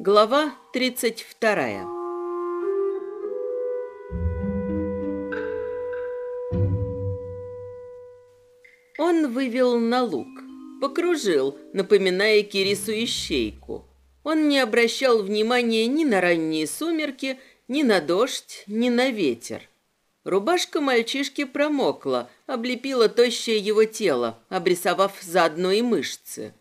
Глава 32 Он вывел на луг, покружил, напоминая Кирису ищейку. Он не обращал внимания ни на ранние сумерки, ни на дождь, ни на ветер. Рубашка мальчишки промокла, облепила тощее его тело, обрисовав заодно и мышцы.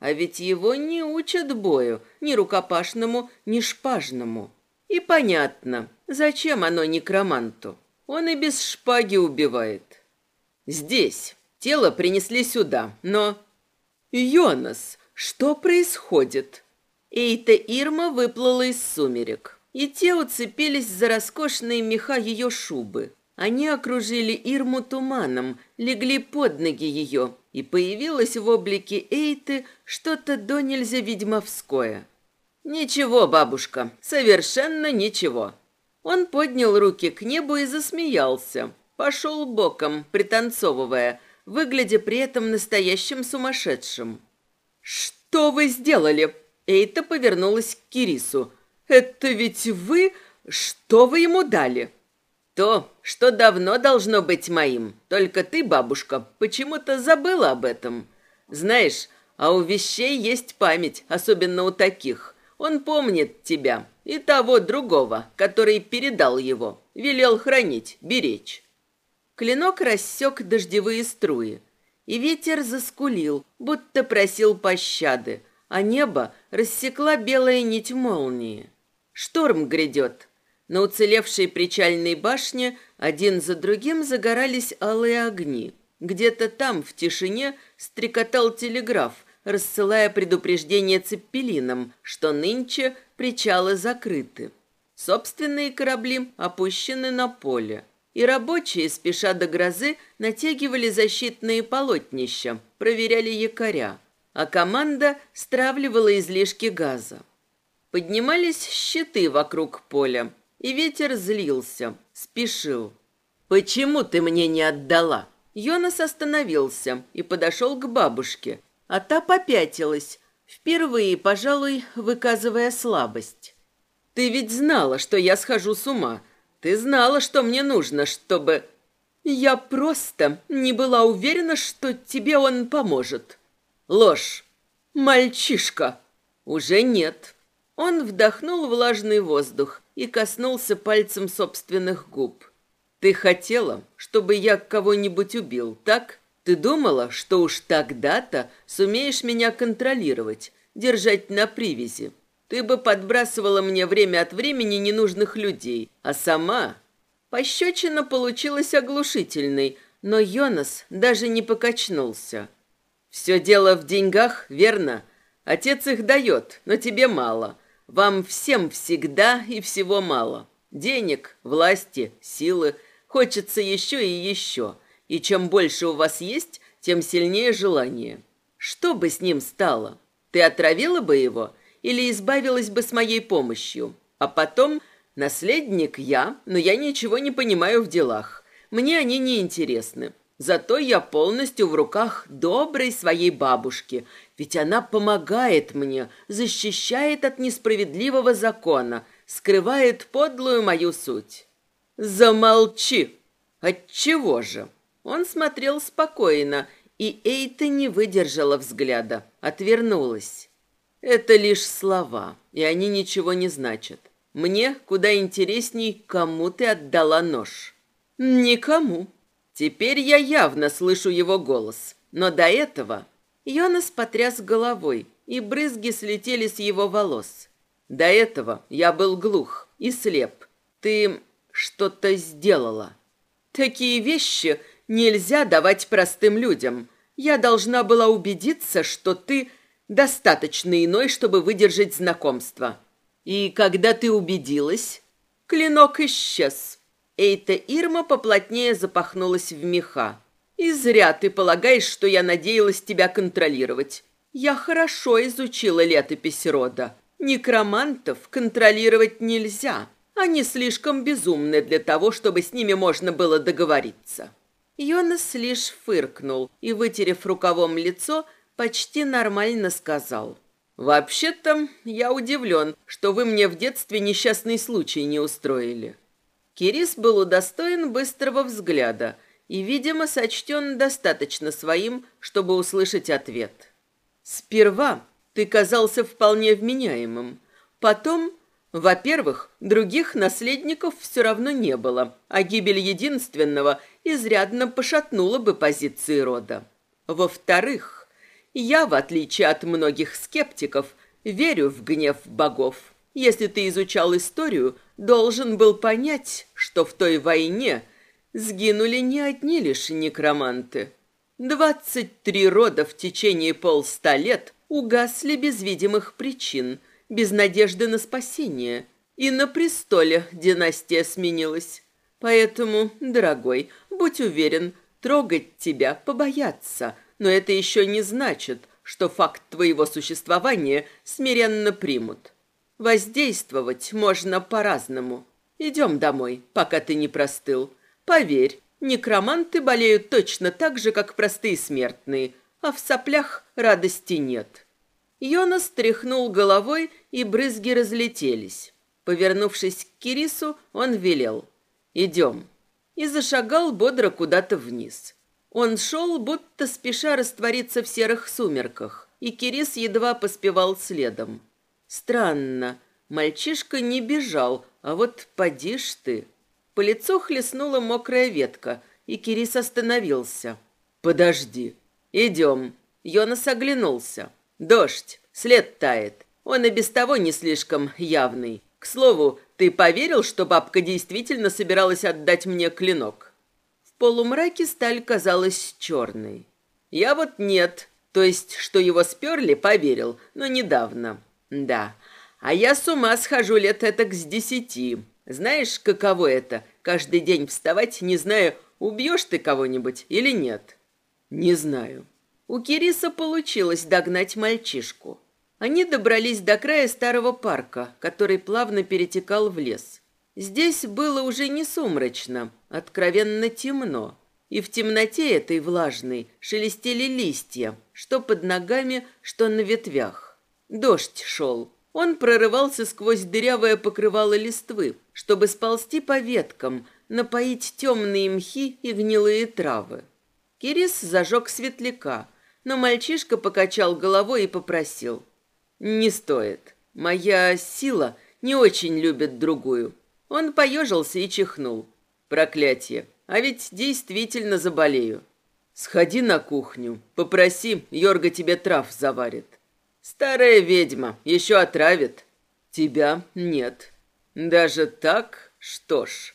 А ведь его не учат бою, ни рукопашному, ни шпажному. И понятно, зачем оно некроманту. Он и без шпаги убивает. Здесь. Тело принесли сюда, но... Йонас, что происходит? Эйта Ирма выплыла из сумерек, и те уцепились за роскошные меха ее шубы. Они окружили Ирму туманом, легли под ноги ее, и появилось в облике Эйты что-то до нельзя ведьмовское. «Ничего, бабушка, совершенно ничего». Он поднял руки к небу и засмеялся. Пошел боком, пританцовывая, выглядя при этом настоящим сумасшедшим. «Что вы сделали?» Эйта повернулась к Кирису. «Это ведь вы? Что вы ему дали?» То, что давно должно быть моим. Только ты, бабушка, почему-то забыла об этом. Знаешь, а у вещей есть память, особенно у таких. Он помнит тебя и того другого, который передал его, велел хранить, беречь. Клинок рассек дождевые струи, и ветер заскулил, будто просил пощады, а небо рассекла белая нить молнии. Шторм грядет, на уцелевшей причальной башне один за другим загорались алые огни. Где-то там, в тишине, стрекотал телеграф, рассылая предупреждение цеппелинам, что нынче причалы закрыты. Собственные корабли опущены на поле. И рабочие, спеша до грозы, натягивали защитные полотнища, проверяли якоря, а команда стравливала излишки газа. Поднимались щиты вокруг поля, и ветер злился, спешил. «Почему ты мне не отдала?» Йонас остановился и подошел к бабушке, а та попятилась, впервые, пожалуй, выказывая слабость. «Ты ведь знала, что я схожу с ума. Ты знала, что мне нужно, чтобы...» «Я просто не была уверена, что тебе он поможет». «Ложь!» «Мальчишка!» «Уже нет». Он вдохнул влажный воздух, и коснулся пальцем собственных губ. «Ты хотела, чтобы я кого-нибудь убил, так? Ты думала, что уж тогда-то сумеешь меня контролировать, держать на привязи? Ты бы подбрасывала мне время от времени ненужных людей, а сама...» Пощечина получилась оглушительной, но Йонас даже не покачнулся. «Все дело в деньгах, верно? Отец их дает, но тебе мало. Вам всем всегда и всего мало. Денег, власти, силы. Хочется еще и еще. И чем больше у вас есть, тем сильнее желание. Что бы с ним стало? Ты отравила бы его или избавилась бы с моей помощью? А потом, наследник я, но я ничего не понимаю в делах. Мне они не интересны. Зато я полностью в руках доброй своей бабушки, ведь она помогает мне, защищает от несправедливого закона, скрывает подлую мою суть. Замолчи. Отчего же? Он смотрел спокойно, и Эйта не выдержала взгляда, отвернулась. Это лишь слова, и они ничего не значат. Мне куда интересней, кому ты отдала нож. Никому. Теперь я явно слышу его голос, но до этого Йонас потряс головой, и брызги слетели с его волос. До этого я был глух и слеп. Ты что-то сделала. Такие вещи нельзя давать простым людям. Я должна была убедиться, что ты достаточно иной, чтобы выдержать знакомство. И когда ты убедилась, клинок исчез. Эйта Ирма поплотнее запахнулась в меха. «И зря ты полагаешь, что я надеялась тебя контролировать. Я хорошо изучила летопись рода. Некромантов контролировать нельзя. Они слишком безумны для того, чтобы с ними можно было договориться. Йонас лишь фыркнул и, вытерев рукавом лицо, почти нормально сказал. «Вообще-то я удивлен, что вы мне в детстве несчастный случай не устроили». Кирис был удостоен быстрого взгляда и, видимо, сочтен достаточно своим, чтобы услышать ответ. «Сперва ты казался вполне вменяемым. Потом, во-первых, других наследников все равно не было, а гибель единственного изрядно пошатнула бы позиции рода. Во-вторых, я, в отличие от многих скептиков, верю в гнев богов. Если ты изучал историю, должен был понять, что в той войне сгинули не одни лишь некроманты. Двадцать три рода в течение полста лет угасли без видимых причин, без надежды на спасение. И на престоле династия сменилась. Поэтому, дорогой, будь уверен, трогать тебя побояться, но это еще не значит, что факт твоего существования смиренно примут. Воздействовать можно по-разному. Идем домой, пока ты не простыл. Поверь, некроманты болеют точно так же, как простые смертные, а в соплях радости нет. Йонас тряхнул головой, и брызги разлетелись. Повернувшись к Кирису, он велел. «Идем». И зашагал бодро куда-то вниз. Он шел, будто спеша раствориться в серых сумерках, и Кирис едва поспевал следом. Странно, мальчишка не бежал, а вот поди ж ты. По лицу хлестнула мокрая ветка, и Кирис остановился. «Подожди, идем». Йонас оглянулся. Дождь, след тает. Он и без того не слишком явный. К слову, ты поверил, что бабка действительно собиралась отдать мне клинок? Полумраке сталь казалась черной. Я вот нет. То есть, что его сперли, поверил, но недавно. Да. А я с ума схожу лет этак с десяти. Знаешь, каково это? Каждый день вставать, не зная, убьешь ты кого-нибудь или нет? Не знаю. У Кириса получилось догнать мальчишку. Они добрались до края старого парка, который плавно перетекал в лес. Здесь было уже не сумрачно, откровенно темно. И в темноте этой влажной шелестели листья, что под ногами, что на ветвях. Дождь шел. Он прорывался сквозь дырявое покрывало листвы, чтобы сползти по веткам, напоить темные мхи и гнилые травы. Кирис зажег светляка, но мальчишка покачал головой и попросил. «Не стоит. Моя сила не очень любит другую». Он поежился и чихнул. «Проклятие! А ведь действительно заболею. Сходи на кухню, попроси, Йорга тебе трав заварит. Старая ведьма еще отравит. Тебя нет. Даже так? Что ж...»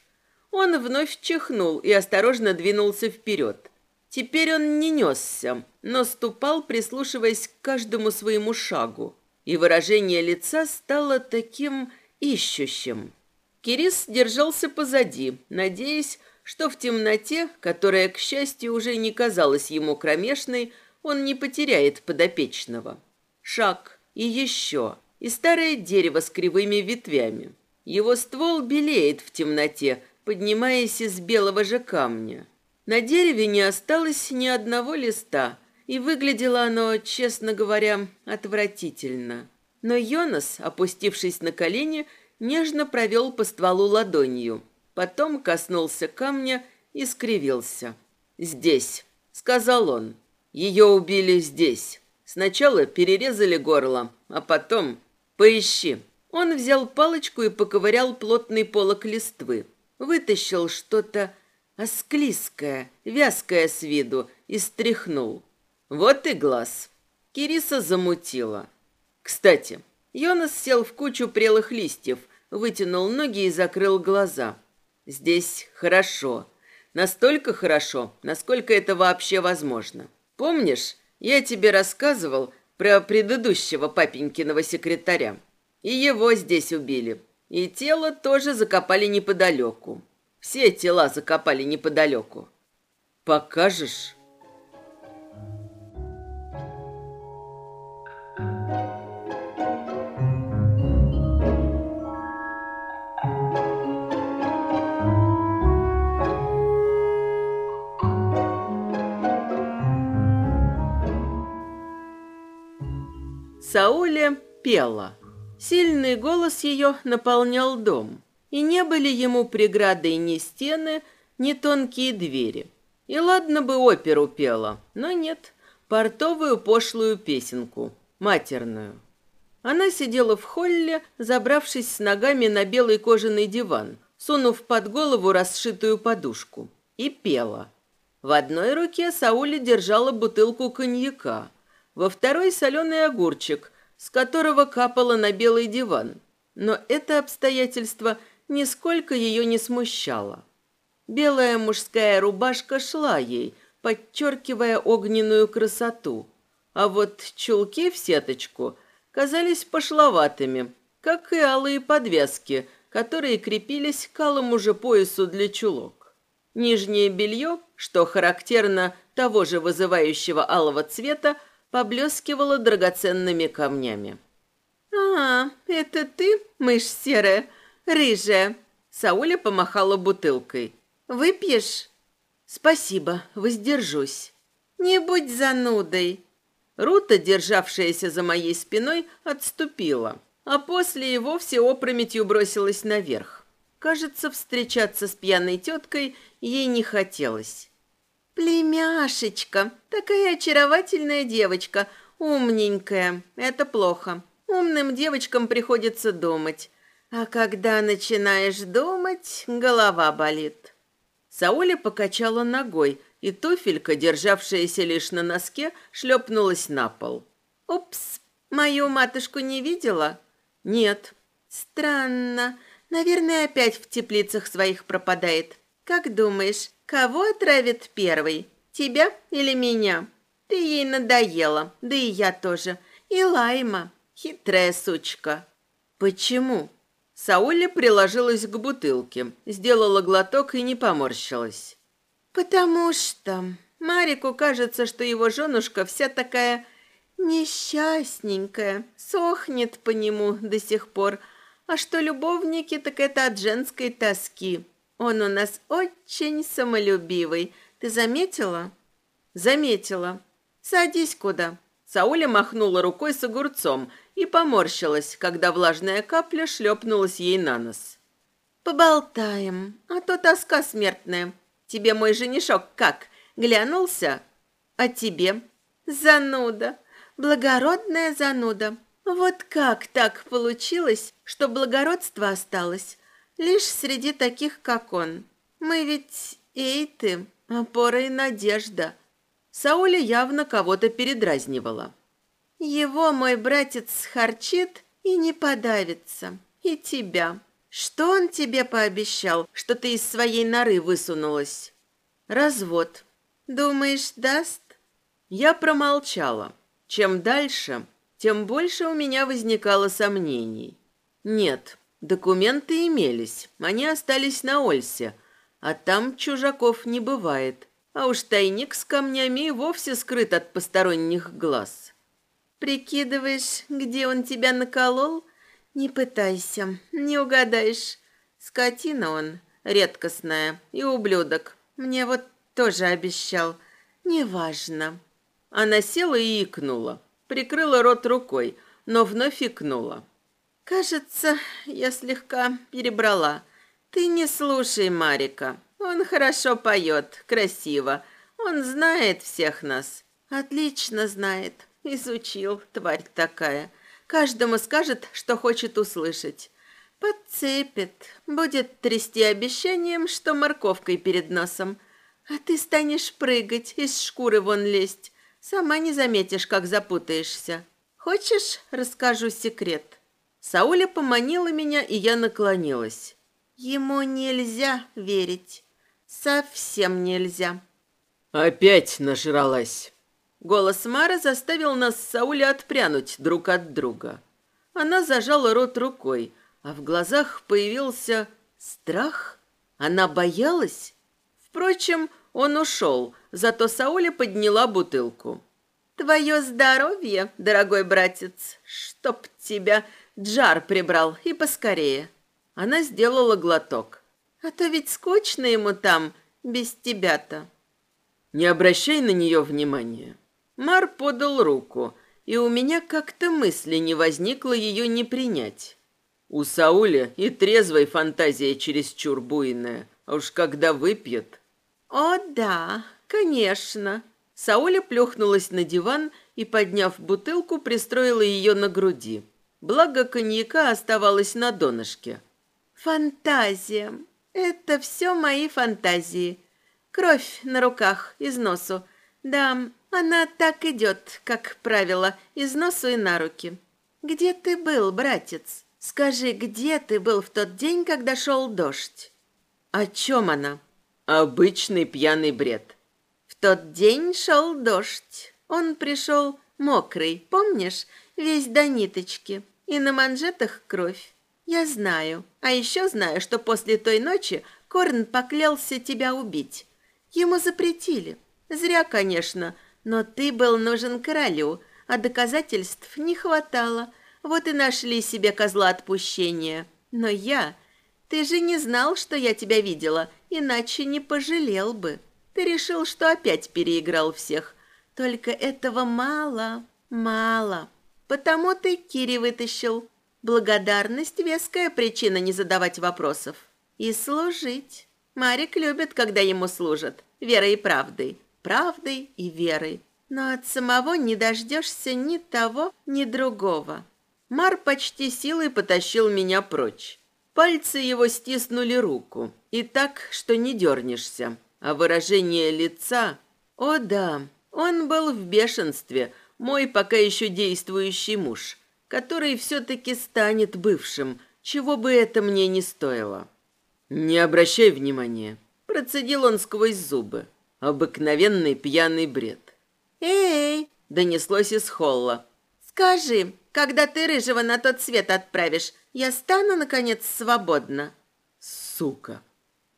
Он вновь чихнул и осторожно двинулся вперед. Теперь он не несся, но ступал, прислушиваясь к каждому своему шагу, и выражение лица стало таким ищущим. Кирис держался позади, надеясь, что в темноте, которая, к счастью, уже не казалась ему кромешной, он не потеряет подопечного. Шаг и еще, и старое дерево с кривыми ветвями. Его ствол белеет в темноте, поднимаясь из белого же камня. На дереве не осталось ни одного листа, и выглядело оно, честно говоря, отвратительно. Но Йонас, опустившись на колени, нежно провел по стволу ладонью, потом коснулся камня и скривился. «Здесь», — сказал он. «Ее убили здесь. Сначала перерезали горло, а потом... Поищи». Он взял палочку и поковырял плотный полок листвы. Вытащил что-то Осклизкая, вязкая с виду, и стряхнул. Вот и глаз. Кириса замутила. Кстати, Йонас сел в кучу прелых листьев, вытянул ноги и закрыл глаза. Здесь хорошо. Настолько хорошо, насколько это вообще возможно. Помнишь, я тебе рассказывал про предыдущего папенькиного секретаря? И его здесь убили. И тело тоже закопали неподалеку. Все тела закопали неподалеку. Покажешь? Сауля пела. Сильный голос ее наполнял дом. И не были ему преградой ни стены, ни тонкие двери. И ладно бы оперу пела, но нет, портовую пошлую песенку, матерную. Она сидела в холле, забравшись с ногами на белый кожаный диван, сунув под голову расшитую подушку, и пела. В одной руке Сауля держала бутылку коньяка, во второй соленый огурчик, с которого капало на белый диван. Но это обстоятельство нисколько ее не смущало. Белая мужская рубашка шла ей, подчеркивая огненную красоту, а вот чулки в сеточку – казались пошловатыми, как и алые подвески, которые крепились к алому же поясу для чулок. Нижнее белье, что характерно того же вызывающего алого цвета, поблескивало драгоценными камнями. «А, это ты, мышь серая, рыжая?» Сауля помахала бутылкой. «Выпьешь?» «Спасибо, воздержусь». «Не будь занудой», Рута, державшаяся за моей спиной, отступила, а после и вовсе опрометью бросилась наверх. Кажется, встречаться с пьяной теткой ей не хотелось. «Племяшечка, такая очаровательная девочка, умненькая. Это плохо. Умным девочкам приходится думать. А когда начинаешь думать, голова болит». Сауля покачала ногой, и туфелька, державшаяся лишь на носке, шлепнулась на пол. «Упс, мою матушку не видела?» «Нет». «Странно. Наверное, опять в теплицах своих пропадает. Как думаешь, кого отравит первый? Тебя или меня? Ты ей надоела, да и я тоже. И Лайма, хитрая сучка». «Почему?» Сауля приложилась к бутылке, сделала глоток и не поморщилась. «Потому что Марику кажется, что его женушка вся такая несчастненькая, сохнет по нему до сих пор, а что любовники, так это от женской тоски. Он у нас очень самолюбивый. Ты заметила?» «Заметила. Садись куда». Сауля махнула рукой с огурцом и поморщилась, когда влажная капля шлепнулась ей на нос. «Поболтаем, а то тоска смертная. Тебе мой женишок как, глянулся? А тебе? Зануда, благородная зануда. Вот как так получилось, что благородство осталось лишь среди таких, как он? Мы ведь эйты, опора и надежда. Сауля явно кого-то передразнивала. Его мой братец харчит и не подавится. И тебя. Что он тебе пообещал, что ты из своей норы высунулась? Развод. Думаешь, даст? Я промолчала. Чем дальше, тем больше у меня возникало сомнений. Нет, документы имелись, они остались на Ольсе, а там чужаков не бывает, а уж тайник с камнями и вовсе скрыт от посторонних глаз. Прикидываешь, где он тебя наколол? Не пытайся, не угадаешь. Скотина он, редкостная, и ублюдок. Мне вот тоже обещал. Неважно. Она села и икнула. Прикрыла рот рукой, но вновь икнула. Кажется, я слегка перебрала. Ты не слушай Марика. Он хорошо поет, красиво. Он знает всех нас. Отлично знает. Изучил, тварь такая. Каждому скажет, что хочет услышать. Подцепит, будет трясти обещанием, что морковкой перед носом. А ты станешь прыгать, из шкуры вон лезть. Сама не заметишь, как запутаешься. Хочешь, расскажу секрет?» Сауля поманила меня, и я наклонилась. «Ему нельзя верить. Совсем нельзя». «Опять нажралась». Голос Мары заставил нас с Сауля отпрянуть друг от друга. Она зажала рот рукой, а в глазах появился страх. Она боялась. Впрочем, он ушел, зато Сауля подняла бутылку. «Твое здоровье, дорогой братец, чтоб тебя Джар прибрал и поскорее». Она сделала глоток. «А то ведь скучно ему там, без тебя-то». «Не обращай на нее внимания». Мар подал руку, и у меня как-то мысли не возникло ее не принять. У Сауля и трезвой фантазия чересчур буйная, а уж когда выпьет... «О, да, конечно!» Сауля плюхнулась на диван и, подняв бутылку, пристроила ее на груди. Благо коньяка оставалось на донышке. «Фантазия. Это все мои фантазии. Кровь на руках, из носу. Да, она так идет, как правило, из носу и на руки. Где ты был, братец? Скажи, где ты был в тот день, когда шел дождь?» «О чем она?» «Обычный пьяный бред». «В тот день шел дождь. Он пришел мокрый, помнишь, весь до ниточки, и на манжетах кровь. Я знаю. А еще знаю, что после той ночи Корн поклялся тебя убить. Ему запретили. Зря, конечно, но ты был нужен королю, а доказательств не хватало. Вот и нашли себе козла отпущения. Но я... Ты же не знал, что я тебя видела, иначе не пожалел бы. Ты решил, что опять переиграл всех. Только этого мало, мало. Потому ты Кири вытащил. Благодарность – веская причина не задавать вопросов. И служить. Марик любит, когда ему служат. Верой и правдой. Правдой и верой. Но от самого не дождешься ни того, ни другого. Мар почти силой потащил меня прочь. Пальцы его стиснули руку. И так, что не дернешься. А выражение лица... О да, он был в бешенстве – мой пока еще действующий муж, который все-таки станет бывшим, чего бы это мне не стоило. «Не обращай внимания», – процедил он сквозь зубы. Обыкновенный пьяный бред. «Эй!» – донеслось из холла. «Скажи, когда ты рыжего на тот свет отправишь, я стану, наконец, свободна?» «Сука!»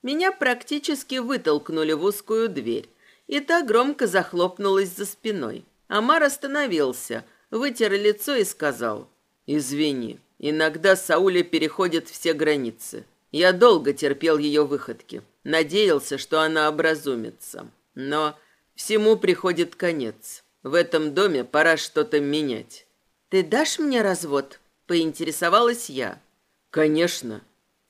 Меня практически вытолкнули в узкую дверь, и та громко захлопнулась за спиной. Амар остановился, вытер лицо и сказал, «Извини, иногда Сауля переходит все границы. Я долго терпел ее выходки, надеялся, что она образумится. Но всему приходит конец. В этом доме пора что-то менять». «Ты дашь мне развод?» – поинтересовалась я. «Конечно».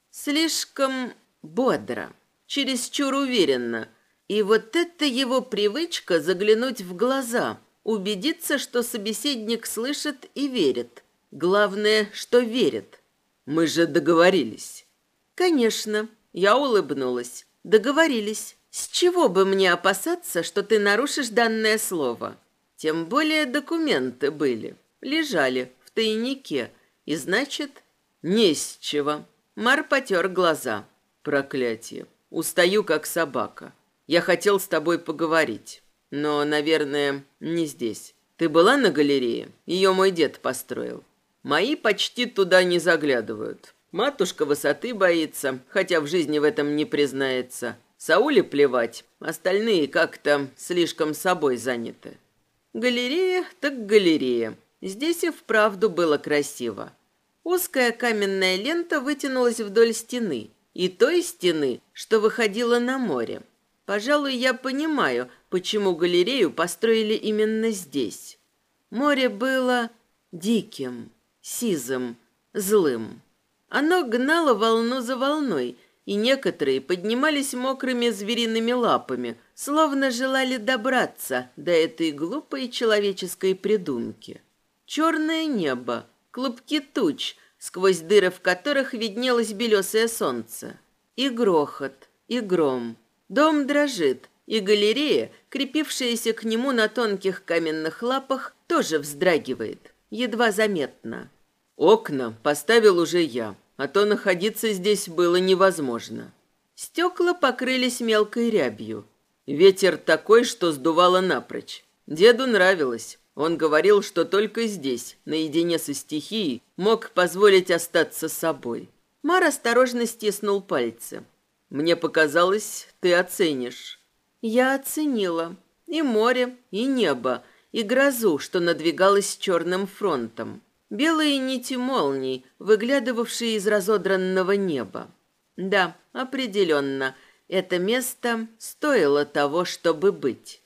Слишком бодро, чересчур уверенно. И вот это его привычка заглянуть в глаза – убедиться, что собеседник слышит и верит. Главное, что верит. Мы же договорились. Конечно, я улыбнулась. Договорились. С чего бы мне опасаться, что ты нарушишь данное слово? Тем более документы были, лежали в тайнике, и значит, не с чего. Мар потер глаза. Проклятие. Устаю, как собака. Я хотел с тобой поговорить. Но, наверное, не здесь. Ты была на галерее? Ее мой дед построил. Мои почти туда не заглядывают. Матушка высоты боится, хотя в жизни в этом не признается. Сауле плевать, остальные как-то слишком собой заняты. Галерея так галерея. Здесь и вправду было красиво. Узкая каменная лента вытянулась вдоль стены, и той стены, что выходила на море. Пожалуй, я понимаю, почему галерею построили именно здесь. Море было диким, сизым, злым. Оно гнало волну за волной, и некоторые поднимались мокрыми звериными лапами, словно желали добраться до этой глупой человеческой придумки. Черное небо, клубки туч, сквозь дыры в которых виднелось белесое солнце. И грохот, и гром. Дом дрожит, и галерея, крепившаяся к нему на тонких каменных лапах, тоже вздрагивает, едва заметно. Окна поставил уже я, а то находиться здесь было невозможно. Стекла покрылись мелкой рябью. Ветер такой, что сдувало напрочь. Деду нравилось. Он говорил, что только здесь, наедине со стихией, мог позволить остаться собой. Мар осторожно стиснул пальцы. «Мне показалось, ты оценишь». Я оценила и море, и небо, и грозу, что надвигалась черным фронтом. Белые нити молний, выглядывавшие из разодранного неба. Да, определенно, это место стоило того, чтобы быть.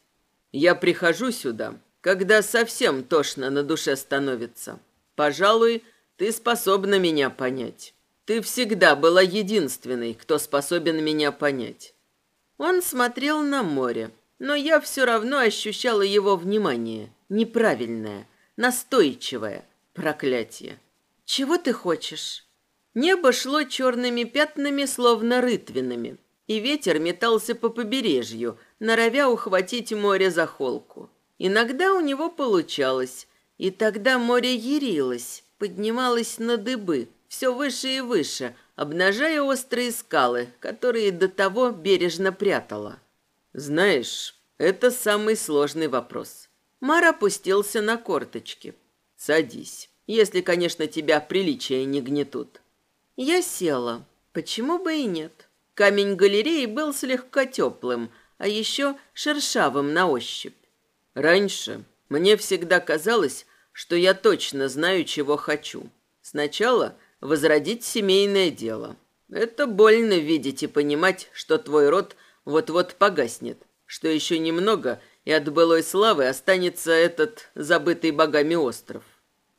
Я прихожу сюда, когда совсем тошно на душе становится. Пожалуй, ты способна меня понять. Ты всегда была единственной, кто способен меня понять. Он смотрел на море, но я все равно ощущала его внимание. Неправильное, настойчивое. Проклятие. Чего ты хочешь? Небо шло черными пятнами, словно рытвинами, и ветер метался по побережью, норовя ухватить море за холку. Иногда у него получалось, и тогда море ярилось, поднималось на дыбы, все выше и выше, обнажая острые скалы, которые до того бережно прятала. Знаешь, это самый сложный вопрос. Мар опустился на корточки. Садись, если, конечно, тебя приличия не гнетут. Я села. Почему бы и нет? Камень галереи был слегка теплым, а еще шершавым на ощупь. Раньше мне всегда казалось, что я точно знаю, чего хочу. Сначала возродить семейное дело. Это больно видеть и понимать, что твой род вот-вот погаснет, что еще немного, и от былой славы останется этот забытый богами остров.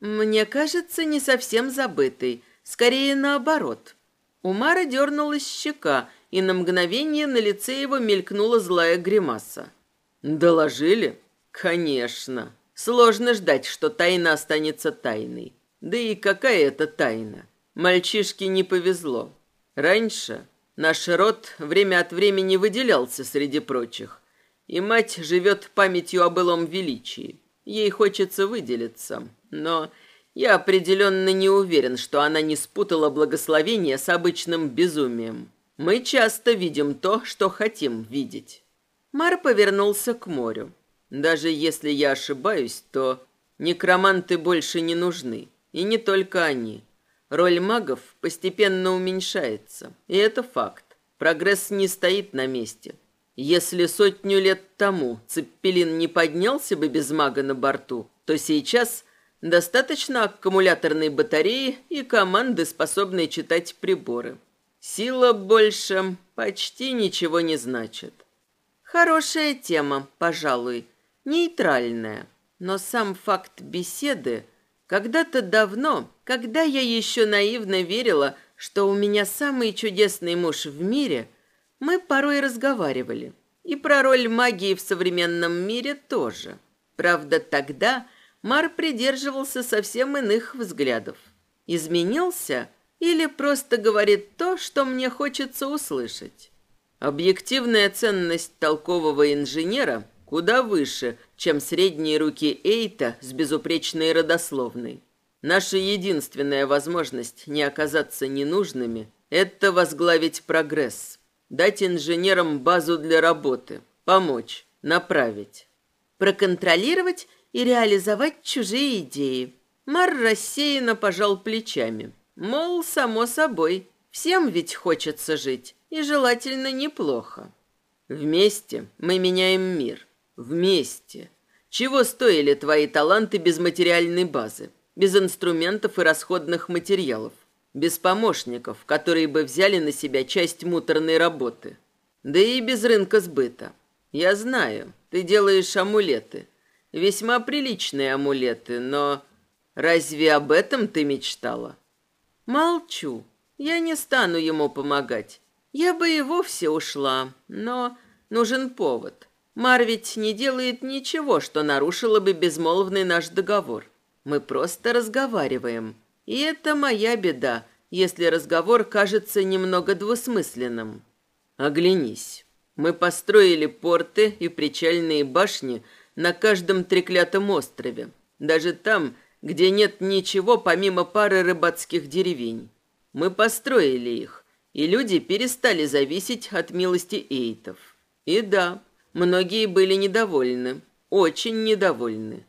Мне кажется, не совсем забытый, скорее наоборот. У Мара дернулась щека, и на мгновение на лице его мелькнула злая гримаса. «Доложили?» «Конечно. Сложно ждать, что тайна останется тайной. Да и какая это тайна? Мальчишке не повезло. Раньше наш род время от времени выделялся среди прочих, и мать живет памятью о былом величии. Ей хочется выделиться, но я определенно не уверен, что она не спутала благословение с обычным безумием. Мы часто видим то, что хотим видеть. Мар повернулся к морю. Даже если я ошибаюсь, то некроманты больше не нужны. И не только они. Роль магов постепенно уменьшается. И это факт. Прогресс не стоит на месте. Если сотню лет тому Цеппелин не поднялся бы без мага на борту, то сейчас достаточно аккумуляторной батареи и команды, способной читать приборы. Сила больше почти ничего не значит. Хорошая тема, пожалуй, нейтральная. Но сам факт беседы когда-то давно, когда я еще наивно верила, что у меня самый чудесный муж в мире, мы порой разговаривали. И про роль магии в современном мире тоже. Правда, тогда Мар придерживался совсем иных взглядов. Изменился или просто говорит то, что мне хочется услышать? Объективная ценность толкового инженера куда выше, чем средние руки Эйта с безупречной родословной. Наша единственная возможность не оказаться ненужными – это возглавить прогресс, дать инженерам базу для работы, помочь, направить. Проконтролировать и реализовать чужие идеи. Мар рассеянно пожал плечами. Мол, само собой, всем ведь хочется жить, и желательно неплохо. Вместе мы меняем мир. Вместе. Чего стоили твои таланты без материальной базы, без инструментов и расходных материалов, без помощников, которые бы взяли на себя часть муторной работы? Да и без рынка сбыта. Я знаю, ты делаешь амулеты. Весьма приличные амулеты, но... Разве об этом ты мечтала? Молчу. Я не стану ему помогать. Я бы и вовсе ушла, но нужен повод. Мар ведь не делает ничего, что нарушило бы безмолвный наш договор. Мы просто разговариваем. И это моя беда, если разговор кажется немного двусмысленным. Оглянись. Мы построили порты и причальные башни на каждом треклятом острове. Даже там, где нет ничего помимо пары рыбацких деревень. Мы построили их, и люди перестали зависеть от милости эйтов. И да, Многие были недовольны, очень недовольны.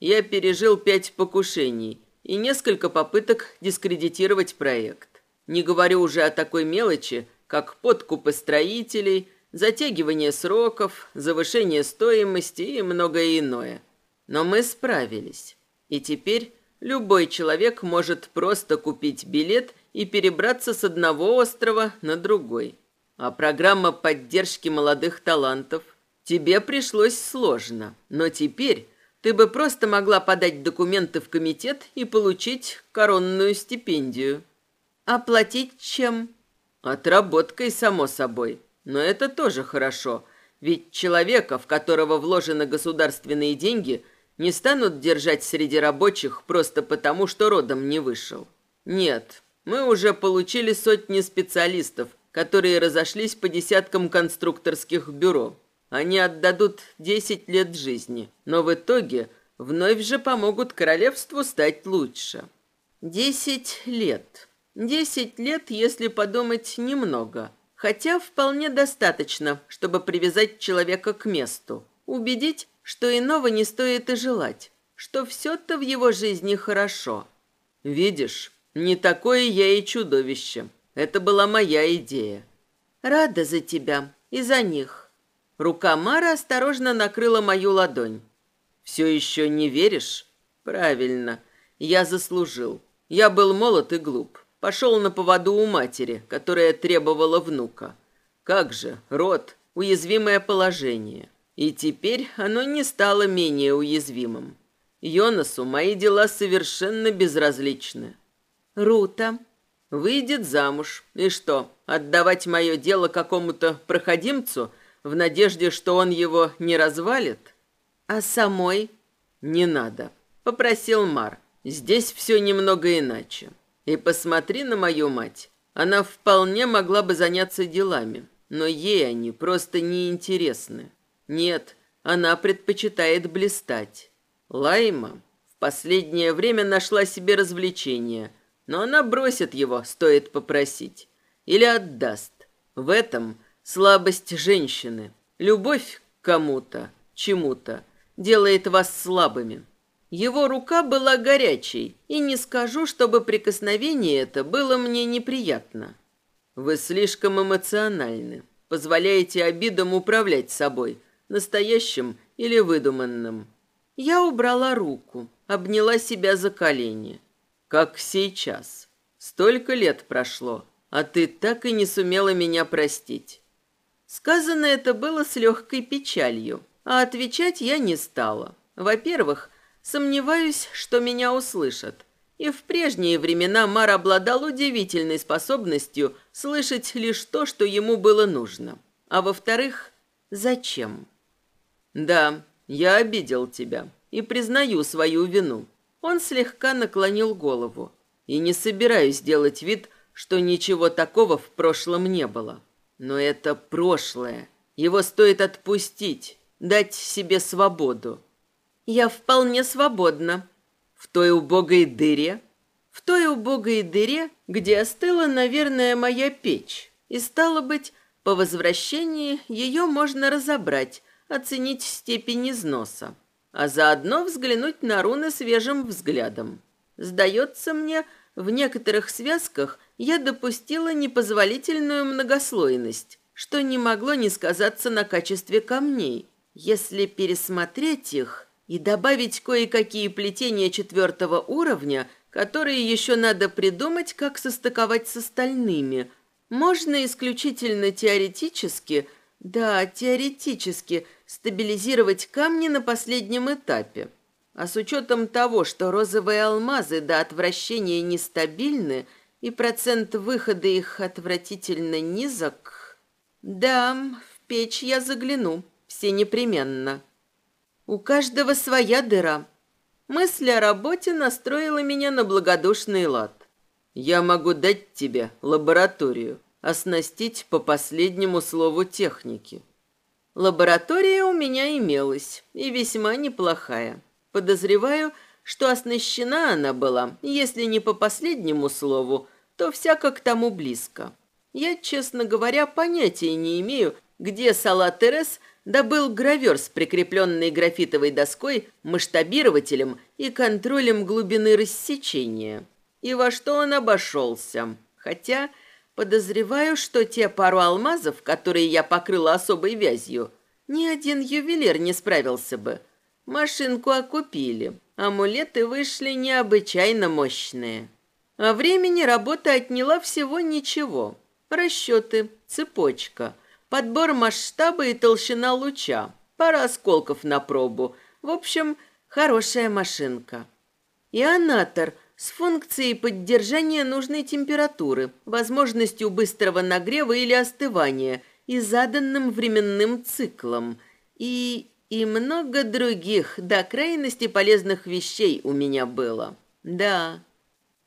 Я пережил пять покушений и несколько попыток дискредитировать проект. Не говорю уже о такой мелочи, как подкупы строителей, затягивание сроков, завышение стоимости и многое иное. Но мы справились. И теперь любой человек может просто купить билет и перебраться с одного острова на другой. А программа поддержки молодых талантов – Тебе пришлось сложно, но теперь Ты бы просто могла подать документы в комитет и получить коронную стипендию. Оплатить чем? Отработкой, само собой. Но это тоже хорошо. Ведь человека, в которого вложены государственные деньги, не станут держать среди рабочих просто потому, что родом не вышел. Нет, мы уже получили сотни специалистов, которые разошлись по десяткам конструкторских бюро. Они отдадут 10 лет жизни, но в итоге вновь же помогут королевству стать лучше. Десять лет. Десять лет, если подумать, немного. Хотя вполне достаточно, чтобы привязать человека к месту. Убедить, что иного не стоит и желать. Что все-то в его жизни хорошо. Видишь, не такое я и чудовище. Это была моя идея. Рада за тебя и за них. Рука Мара осторожно накрыла мою ладонь. Все еще не веришь? Правильно. Я заслужил. Я был молод и глуп. Пошел на поводу у матери, которая требовала внука. Как же, род, уязвимое положение. И теперь оно не стало менее уязвимым. Йонасу мои дела совершенно безразличны. Рута выйдет замуж. И что, отдавать мое дело какому-то проходимцу в надежде, что он его не развалит? А самой? Не надо, попросил Мар. Здесь все немного иначе. И посмотри на мою мать. Она вполне могла бы заняться делами, но ей они просто неинтересны. Нет, она предпочитает блистать. Лайма в последнее время нашла себе развлечение, но она бросит его, стоит попросить. Или отдаст. В этом слабость женщины. Любовь к кому-то, чему-то делает вас слабыми. Его рука была горячей, и не скажу, чтобы прикосновение это было мне неприятно. Вы слишком эмоциональны, позволяете обидам управлять собой, настоящим или выдуманным. Я убрала руку, обняла себя за колени. Как сейчас. Столько лет прошло, а ты так и не сумела меня простить. Сказано это было с легкой печалью, а отвечать я не стала. Во-первых, Сомневаюсь, что меня услышат. И в прежние времена Мар обладал удивительной способностью слышать лишь то, что ему было нужно. А во-вторых, зачем? Да, я обидел тебя и признаю свою вину. Он слегка наклонил голову. И не собираюсь делать вид, что ничего такого в прошлом не было. Но это прошлое. Его стоит отпустить, дать себе свободу. Я вполне свободна. В той убогой дыре? В той убогой дыре, где остыла, наверное, моя печь. И стало быть, по возвращении ее можно разобрать, оценить степень износа, а заодно взглянуть на руны свежим взглядом. Сдается мне, в некоторых связках я допустила непозволительную многослойность, что не могло не сказаться на качестве камней. Если пересмотреть их, и добавить кое-какие плетения четвертого уровня, которые еще надо придумать, как состыковать с остальными. Можно исключительно теоретически, да, теоретически, стабилизировать камни на последнем этапе. А с учетом того, что розовые алмазы до отвращения нестабильны, и процент выхода их отвратительно низок... Да, в печь я загляну, все непременно. У каждого своя дыра. Мысль о работе настроила меня на благодушный лад. Я могу дать тебе лабораторию, оснастить по последнему слову техники. Лаборатория у меня имелась, и весьма неплохая. Подозреваю, что оснащена она была, если не по последнему слову, то всяко к тому близко. Я, честно говоря, понятия не имею, где Салат Терес добыл гравер с прикрепленной графитовой доской, масштабирователем и контролем глубины рассечения. И во что он обошелся. Хотя подозреваю, что те пару алмазов, которые я покрыла особой вязью, ни один ювелир не справился бы. Машинку окупили. Амулеты вышли необычайно мощные. А времени работа отняла всего ничего. Расчеты, цепочка – Подбор масштаба и толщина луча. Пара осколков на пробу. В общем, Хорошая машинка. Ионатор с функцией поддержания нужной температуры, возможностью быстрого нагрева или остывания и заданным временным циклом. И... и много других до крайности полезных вещей у меня было. Да.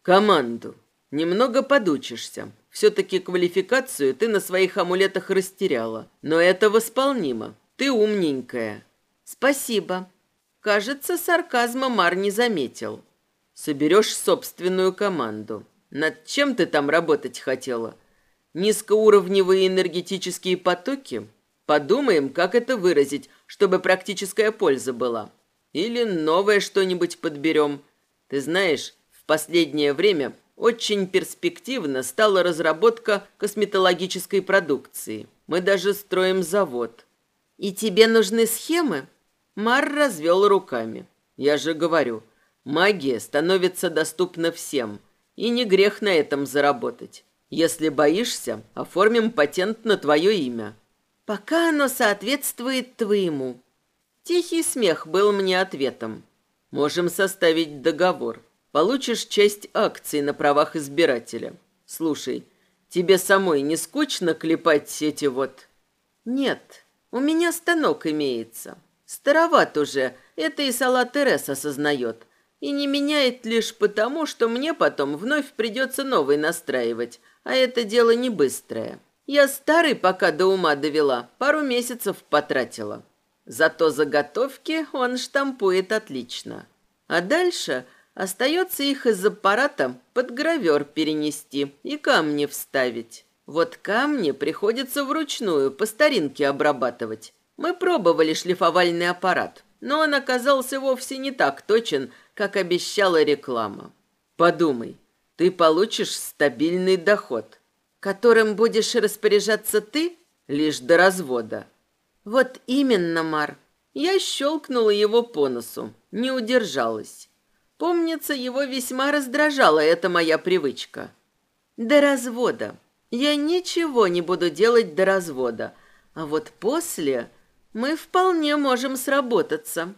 Команду. Немного подучишься. Все-таки квалификацию ты на своих амулетах растеряла. Но это восполнимо. Ты умненькая. Спасибо. Кажется, сарказма Мар не заметил. Соберешь собственную команду. Над чем ты там работать хотела? Низкоуровневые энергетические потоки? Подумаем, как это выразить, чтобы практическая польза была. Или новое что-нибудь подберем. Ты знаешь, в последнее время очень перспективно стала разработка косметологической продукции. Мы даже строим завод. И тебе нужны схемы? Мар развел руками. Я же говорю, магия становится доступна всем, и не грех на этом заработать. Если боишься, оформим патент на твое имя. Пока оно соответствует твоему. Тихий смех был мне ответом. Можем составить договор. Получишь часть акций на правах избирателя. Слушай, тебе самой не скучно клепать эти вот... Нет, у меня станок имеется. Староват уже, это и Сала Терес осознает. И не меняет лишь потому, что мне потом вновь придется новый настраивать, а это дело не быстрое. Я старый пока до ума довела, пару месяцев потратила. Зато заготовки он штампует отлично. А дальше остается их из аппарата под гравер перенести и камни вставить. Вот камни приходится вручную по старинке обрабатывать. Мы пробовали шлифовальный аппарат, но он оказался вовсе не так точен, как обещала реклама. Подумай, ты получишь стабильный доход, которым будешь распоряжаться ты лишь до развода. Вот именно, Мар. Я щелкнула его по носу, не удержалась. Помнится, его весьма раздражала эта моя привычка. До развода. Я ничего не буду делать до развода. А вот после мы вполне можем сработаться.